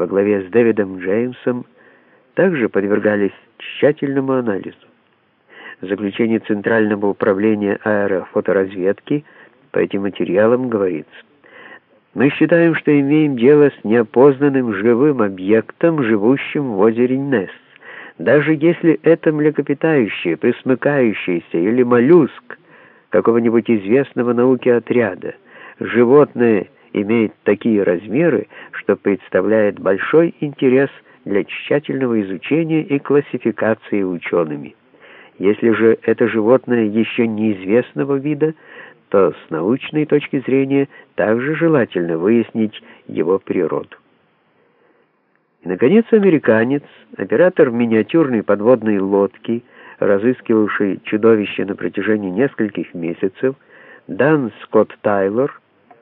во главе с Дэвидом Джеймсом также подвергались тщательному анализу. В заключении Центрального управления аэрофоторазведки по этим материалам говорится, мы считаем, что имеем дело с неопознанным живым объектом, живущим в озере Несс. Даже если это млекопитающее, пресмыкающееся или моллюск какого-нибудь известного науке отряда, животное имеет такие размеры, что представляет большой интерес для тщательного изучения и классификации учеными. Если же это животное еще неизвестного вида, то с научной точки зрения также желательно выяснить его природу. И, наконец, американец, оператор миниатюрной подводной лодки, разыскивавший чудовище на протяжении нескольких месяцев, Дан Скотт Тайлор,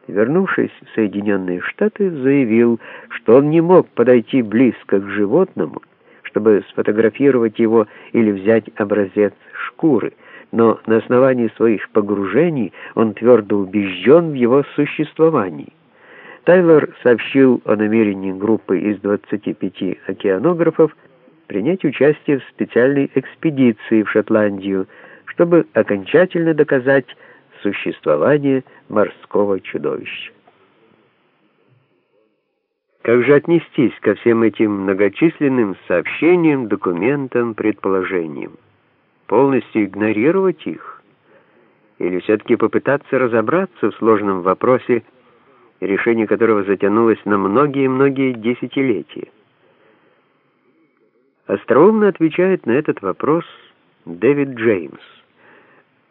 вернувшись в Соединенные Штаты, заявил, что он не мог подойти близко к животному, чтобы сфотографировать его или взять образец шкуры, но на основании своих погружений он твердо убежден в его существовании. Тайлор сообщил о намерении группы из 25 океанографов принять участие в специальной экспедиции в Шотландию, чтобы окончательно доказать существование морского чудовища. Как же отнестись ко всем этим многочисленным сообщениям, документам, предположениям? Полностью игнорировать их? Или все-таки попытаться разобраться в сложном вопросе, решение которого затянулось на многие-многие десятилетия? Остроумно отвечает на этот вопрос Дэвид Джеймс.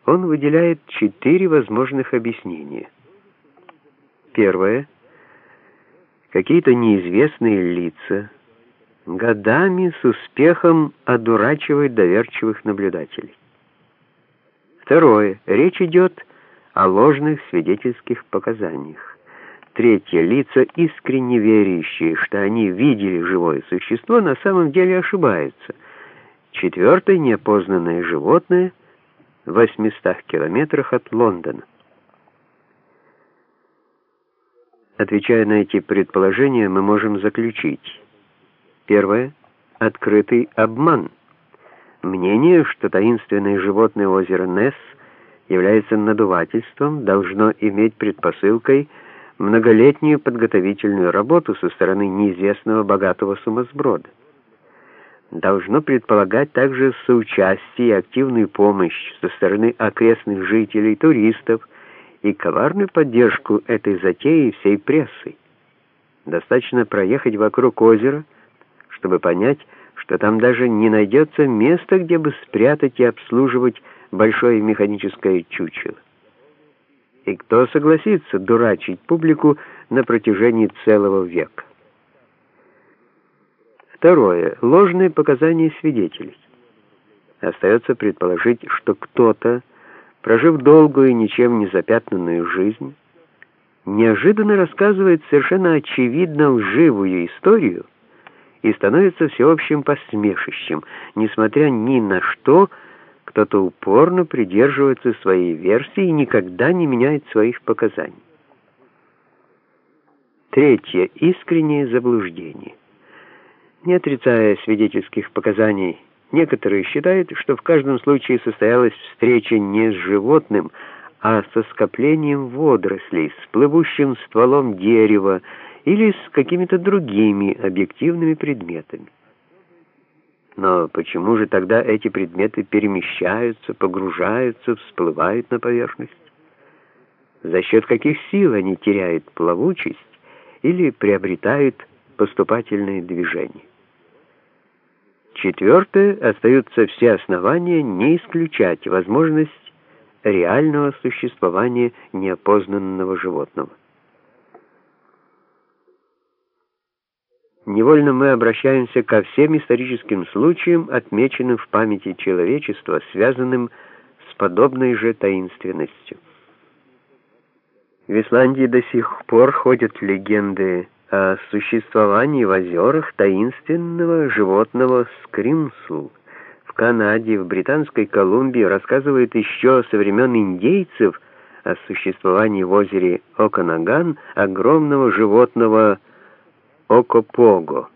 Он выделяет четыре возможных объяснения. Первое. Какие-то неизвестные лица годами с успехом одурачивают доверчивых наблюдателей. Второе. Речь идет о ложных свидетельских показаниях. Третье. Лица, искренне верящие, что они видели живое существо, на самом деле ошибаются. Четвертое. Неопознанное животное — в 800 километрах от Лондона. Отвечая на эти предположения, мы можем заключить. Первое. Открытый обман. Мнение, что таинственное животное озера Несс является надувательством, должно иметь предпосылкой многолетнюю подготовительную работу со стороны неизвестного богатого сумасброда должно предполагать также соучастие и активную помощь со стороны окрестных жителей, туристов и коварную поддержку этой затеи всей прессой. Достаточно проехать вокруг озера, чтобы понять, что там даже не найдется места, где бы спрятать и обслуживать большое механическое чучело. И кто согласится дурачить публику на протяжении целого века? Второе. Ложные показания свидетелей. Остается предположить, что кто-то, прожив долгую и ничем не запятнанную жизнь, неожиданно рассказывает совершенно очевидно лживую историю и становится всеобщим посмешищем. Несмотря ни на что, кто-то упорно придерживается своей версии и никогда не меняет своих показаний. Третье. Искреннее заблуждение. Не отрицая свидетельских показаний, некоторые считают, что в каждом случае состоялась встреча не с животным, а со скоплением водорослей, с плывущим стволом дерева или с какими-то другими объективными предметами. Но почему же тогда эти предметы перемещаются, погружаются, всплывают на поверхность? За счет каких сил они теряют плавучесть или приобретают поступательные движения? Четвертое, остаются все основания не исключать возможность реального существования неопознанного животного. Невольно мы обращаемся ко всем историческим случаям, отмеченным в памяти человечества, связанным с подобной же таинственностью. В Исландии до сих пор ходят легенды о существовании в озерах таинственного животного скримсу. В Канаде, в Британской Колумбии рассказывают еще со времен индейцев о существовании в озере Оканаган огромного животного Окопого.